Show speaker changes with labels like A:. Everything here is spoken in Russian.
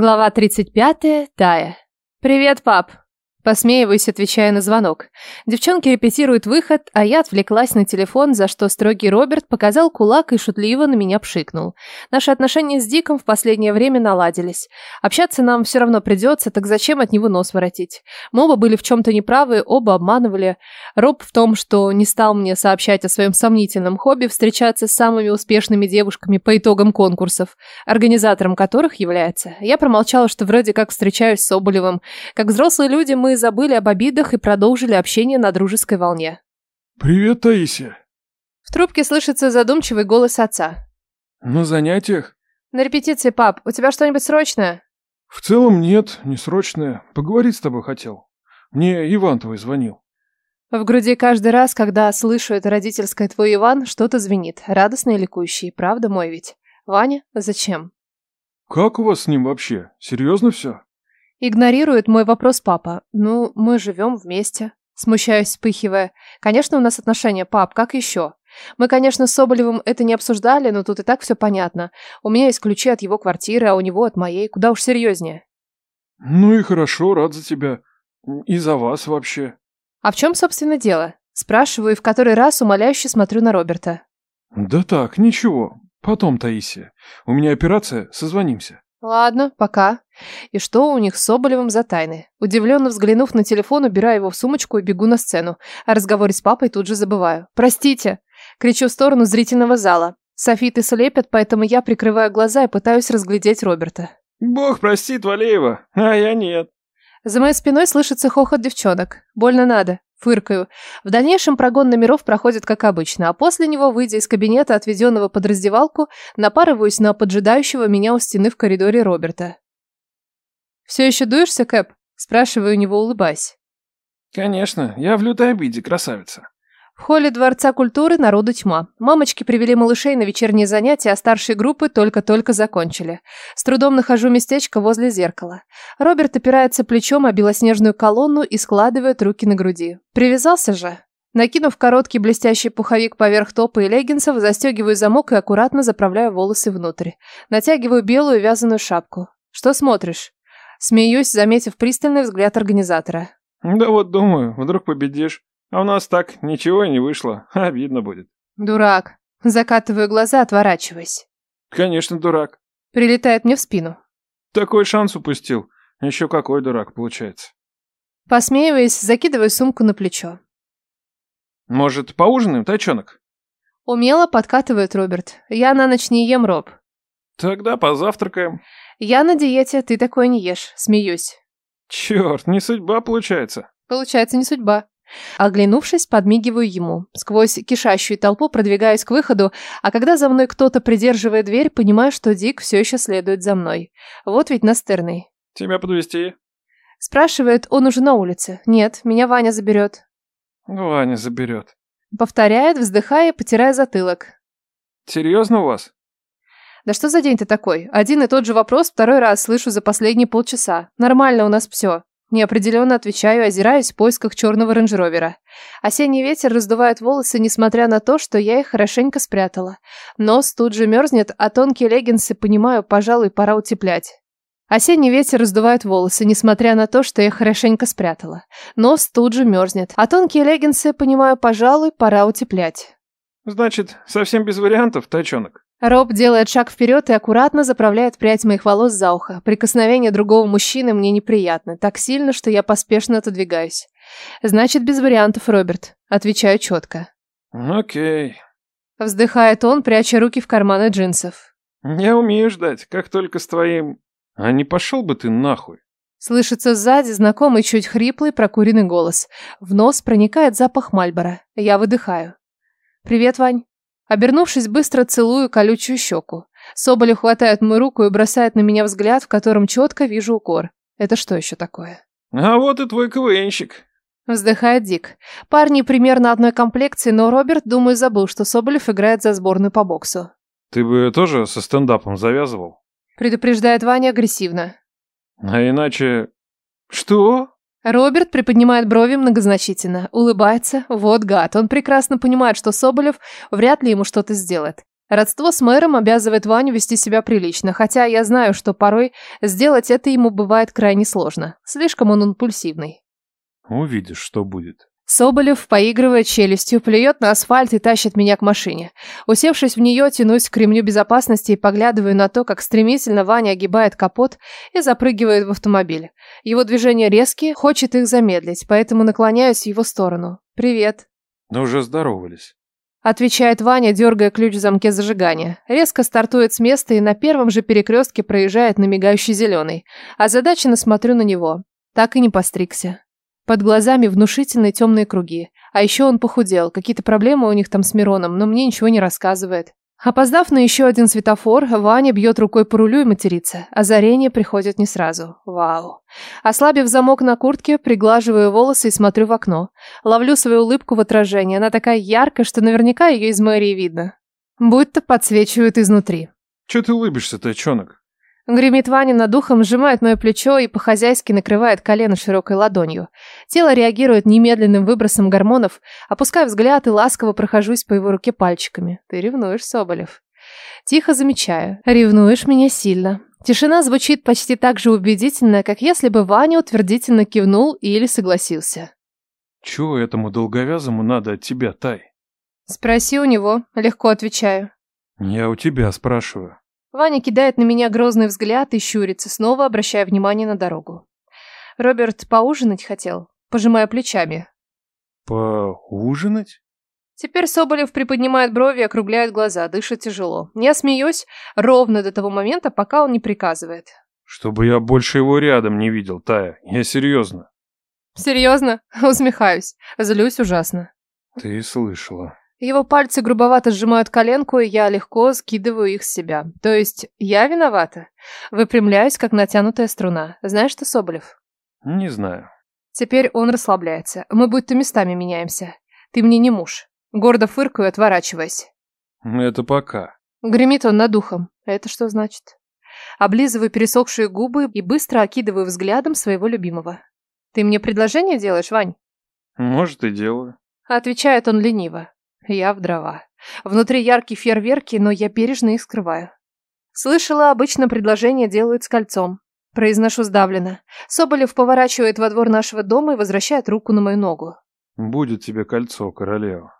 A: Глава 35. Тая. «Привет, пап!» Посмеиваюсь, отвечая на звонок. Девчонки репетируют выход, а я отвлеклась на телефон, за что строгий Роберт показал кулак и шутливо на меня пшикнул. Наши отношения с Диком в последнее время наладились. Общаться нам все равно придется, так зачем от него нос воротить? Мы оба были в чем-то неправы, оба обманывали. Роб в том, что не стал мне сообщать о своем сомнительном хобби встречаться с самыми успешными девушками по итогам конкурсов, организатором которых является. Я промолчала, что вроде как встречаюсь с Соболевым. Как взрослые люди мы забыли об обидах и продолжили общение на дружеской волне.
B: «Привет, Таисия».
A: В трубке слышится задумчивый голос отца.
B: «На занятиях?»
A: «На репетиции, пап. У тебя что-нибудь срочное?»
B: «В целом нет, не срочное. Поговорить с тобой хотел. Мне Иван твой звонил».
A: В груди каждый раз, когда слышу это родительское твой Иван, что-то звенит. Радостно и ликующий. Правда мой ведь? Ваня? Зачем?
B: «Как у вас с ним вообще? Серьезно все?»
A: Игнорирует мой вопрос папа. Ну, мы живем вместе. Смущаюсь, вспыхивая. Конечно, у нас отношения, пап, как еще? Мы, конечно, с Соболевым это не обсуждали, но тут и так все понятно. У меня есть ключи от его квартиры, а у него от моей. Куда уж серьезнее.
B: «Ну и хорошо, рад за тебя. И за вас вообще».
A: А в чем, собственно, дело? Спрашиваю и в который раз умоляюще смотрю на Роберта.
B: «Да так, ничего. Потом, Таисия. У меня операция, созвонимся».
A: Ладно, пока. И что у них с Соболевым за тайны? Удивленно взглянув на телефон, убираю его в сумочку и бегу на сцену. О разговоре с папой тут же забываю. «Простите!» Кричу в сторону зрительного зала. Софиты слепят, поэтому я прикрываю глаза и пытаюсь разглядеть Роберта.
B: «Бог простит Валеева, а я нет».
A: За моей спиной слышится хохот девчонок. Больно надо. Фыркаю. В дальнейшем прогон номеров проходит как обычно, а после него, выйдя из кабинета, отведенного под раздевалку, напарываюсь на поджидающего меня у стены в коридоре Роберта. «Все еще дуешься, Кэп?» Спрашиваю у него, улыбаясь.
B: «Конечно, я в лютой обиде, красавица».
A: В холле Дворца культуры народу тьма. Мамочки привели малышей на вечерние занятия, а старшие группы только-только закончили. С трудом нахожу местечко возле зеркала. Роберт опирается плечом о белоснежную колонну и складывает руки на груди. Привязался же. Накинув короткий блестящий пуховик поверх топа и леггинсов, застегиваю замок и аккуратно заправляю волосы внутрь. Натягиваю белую вязаную шапку. «Что смотришь?» Смеюсь, заметив пристальный взгляд организатора.
B: «Да вот думаю, вдруг победишь». А у нас так ничего и не вышло. Обидно будет.
A: Дурак. Закатываю глаза, отворачиваясь.
B: Конечно, дурак.
A: Прилетает мне в спину.
B: Такой шанс упустил. Еще какой дурак получается.
A: Посмеиваясь, закидываю сумку на плечо.
B: Может, поужинаем, тайчонок?
A: Умело подкатывает Роберт. Я на ночь не ем, Роб.
B: Тогда позавтракаем.
A: Я на диете, ты такое не ешь. Смеюсь.
B: Черт, не судьба получается.
A: Получается, не судьба. Оглянувшись, подмигиваю ему. Сквозь кишащую толпу продвигаюсь к выходу, а когда за мной кто-то придерживает дверь, понимаю, что Дик все еще следует за мной. Вот ведь настырный.
B: Тебя подвести?
A: Спрашивает, он уже на улице. Нет, меня Ваня заберет.
B: Ваня заберет.
A: Повторяет, вздыхая, потирая затылок.
B: Серьезно у вас?
A: Да что за день ты такой? Один и тот же вопрос второй раз слышу за последние полчаса. Нормально у нас все. Неопределенно отвечаю, озираюсь в поисках черного рейндж-ровера. Осенний ветер раздувает волосы, несмотря на то, что я их хорошенько спрятала. Нос тут же мерзнет, а тонкие леггинсы, понимаю, пожалуй, пора утеплять. Осенний ветер раздувает волосы, несмотря на то, что я их хорошенько спрятала. Нос тут же мерзнет, а тонкие леггинсы, понимаю, пожалуй, пора утеплять.
B: Значит, совсем без вариантов, тачонок?
A: Роб делает шаг вперед и аккуратно заправляет прядь моих волос за ухо. Прикосновение другого мужчины мне неприятно, так сильно, что я поспешно отодвигаюсь. Значит, без вариантов, Роберт. Отвечаю четко.
B: Окей.
A: Вздыхает он, пряча руки в карманы джинсов.
B: Я умею ждать, как только с твоим... А не пошел бы ты нахуй?
A: Слышится сзади знакомый чуть хриплый прокуренный голос. В нос проникает запах Мальбора. Я выдыхаю. «Привет, Вань». Обернувшись, быстро целую колючую щеку. Соболев хватает мою руку и бросает на меня взгляд, в котором четко вижу укор. Это что еще такое?
B: А вот и твой КВНщик.
A: Вздыхает Дик. Парни примерно одной комплекции, но Роберт, думаю, забыл, что Соболев играет за сборную по боксу.
B: Ты бы тоже со стендапом завязывал?
A: Предупреждает Ваня агрессивно.
B: А иначе... Что?
A: Роберт приподнимает брови многозначительно, улыбается. Вот гад, он прекрасно понимает, что Соболев вряд ли ему что-то сделает. Родство с мэром обязывает Ваню вести себя прилично, хотя я знаю, что порой сделать это ему бывает крайне сложно. Слишком он импульсивный.
B: Увидишь, что будет.
A: Соболев, поигрывая челюстью, плюет на асфальт и тащит меня к машине. Усевшись в нее, тянусь к ремню безопасности и поглядываю на то, как стремительно Ваня огибает капот и запрыгивает в автомобиль. Его движения резкие, хочет их замедлить, поэтому наклоняюсь в его сторону. «Привет».
B: Да уже здоровались.
A: Отвечает Ваня, дергая ключ в замке зажигания. Резко стартует с места и на первом же перекрестке проезжает на мигающий зеленый. Озадаченно смотрю на него. Так и не постригся. Под глазами внушительные темные круги. А еще он похудел. Какие-то проблемы у них там с Мироном, но мне ничего не рассказывает. Опоздав на еще один светофор, Ваня бьет рукой по рулю и матерится. Озарение приходит не сразу. Вау. Ослабив замок на куртке, приглаживаю волосы и смотрю в окно. Ловлю свою улыбку в отражении. Она такая яркая, что наверняка ее из мэрии видно. Будто подсвечивают изнутри.
B: Че ты улыбишься, тайчонок?
A: Гремит Ваня над ухом, сжимает мое плечо и по-хозяйски накрывает колено широкой ладонью. Тело реагирует немедленным выбросом гормонов, опускаю взгляд и ласково прохожусь по его руке пальчиками. Ты ревнуешь, Соболев. Тихо замечаю. Ревнуешь меня сильно. Тишина звучит почти так же убедительно, как если бы Ваня утвердительно кивнул или согласился.
B: Чего этому долговязому надо от тебя, Тай?
A: Спроси у него, легко отвечаю.
B: Я у тебя спрашиваю.
A: Ваня кидает на меня грозный взгляд и щурится, снова обращая внимание на дорогу. Роберт поужинать хотел, пожимая плечами.
B: Поужинать?
A: Теперь Соболев приподнимает брови и округляет глаза, дышит тяжело. Я смеюсь ровно до того момента, пока он не приказывает.
B: Чтобы я больше его рядом не видел, Тая. Я серьезно.
A: Серьезно? Усмехаюсь. Злюсь ужасно.
B: Ты слышала.
A: Его пальцы грубовато сжимают коленку, и я легко скидываю их с себя. То есть я виновата. Выпрямляюсь, как натянутая струна. Знаешь что, Соболев?
B: Не знаю.
A: Теперь он расслабляется. Мы будто местами меняемся. Ты мне не муж. Гордо фыркаю, отворачиваясь.
B: Это пока.
A: Гремит он над ухом. Это что значит? Облизываю пересохшие губы и быстро окидываю взглядом своего любимого. Ты мне предложение делаешь, Вань?
B: Может, и делаю.
A: Отвечает он лениво. Я в дрова. Внутри яркие фейерверки, но я бережно их скрываю. Слышала, обычно предложение делают с кольцом. Произношу сдавленно. Соболев поворачивает во двор нашего дома и возвращает руку на мою ногу.
B: Будет тебе кольцо, королева.